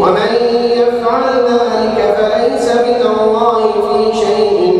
ومن يفعل ذلك فليس من الله في شيء.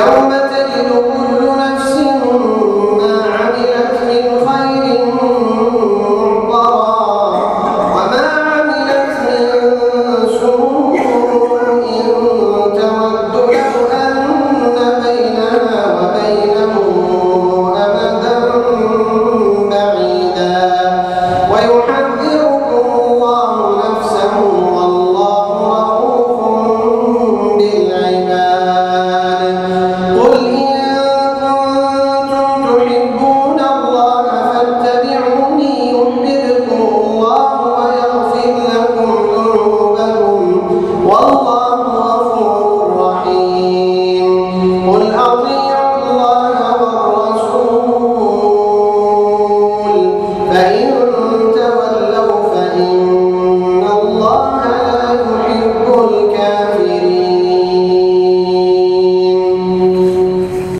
يوم